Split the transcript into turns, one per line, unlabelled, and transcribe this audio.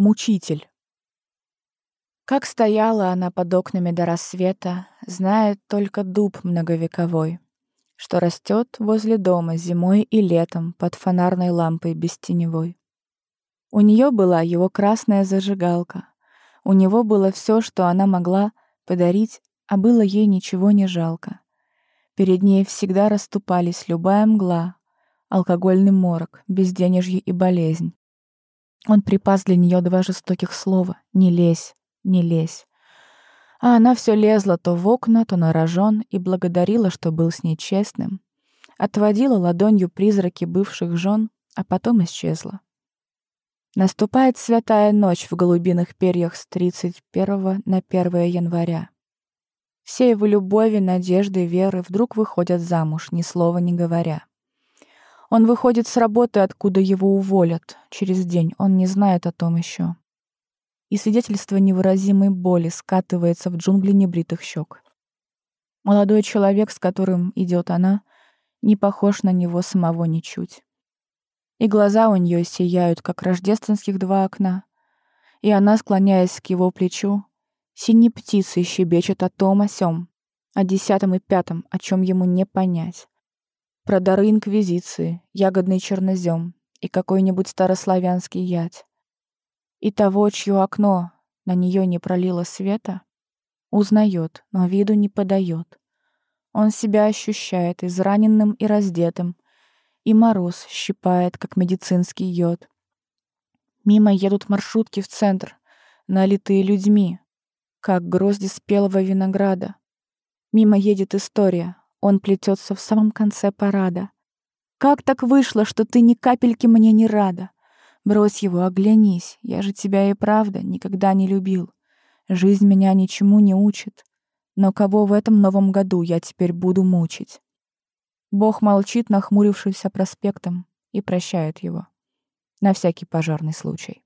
Мучитель. Как стояла она под окнами до рассвета, знает только дуб многовековой, что растет возле дома зимой и летом под фонарной лампой бестеневой. У нее была его красная зажигалка, у него было все, что она могла подарить, а было ей ничего не жалко. Перед ней всегда расступались любая мгла, алкогольный морок, безденежье и болезнь. Он припас для нее два жестоких слова «не лезь, не лезь». А она все лезла то в окна, то на рожон и благодарила, что был с ней честным. Отводила ладонью призраки бывших жен, а потом исчезла. Наступает святая ночь в голубиных перьях с 31 на 1 января. Все его любови, надежды, веры вдруг выходят замуж, ни слова не говоря. Он выходит с работы, откуда его уволят. Через день он не знает о том еще. И свидетельство невыразимой боли скатывается в джунгли небритых щек. Молодой человек, с которым идет она, не похож на него самого ничуть. И глаза у нее сияют, как рождественских два окна. И она, склоняясь к его плечу, синей птицей щебечет о том, о сём, о десятом и пятом, о чем ему не понять про дары инквизиции, ягодный чернозем и какой-нибудь старославянский ять. И того, чье окно на нее не пролило света, узнает, но виду не подает. Он себя ощущает израненным и раздетым, и мороз щипает, как медицинский йод. Мимо едут маршрутки в центр, налитые людьми, как грозди спелого винограда. Мимо едет история, он плетется в самом конце парада. «Как так вышло, что ты ни капельки мне не рада? Брось его, оглянись, я же тебя и правда никогда не любил. Жизнь меня ничему не учит. Но кого в этом новом году я теперь буду мучить?» Бог молчит, нахмурившийся проспектом, и прощает его. На всякий пожарный случай.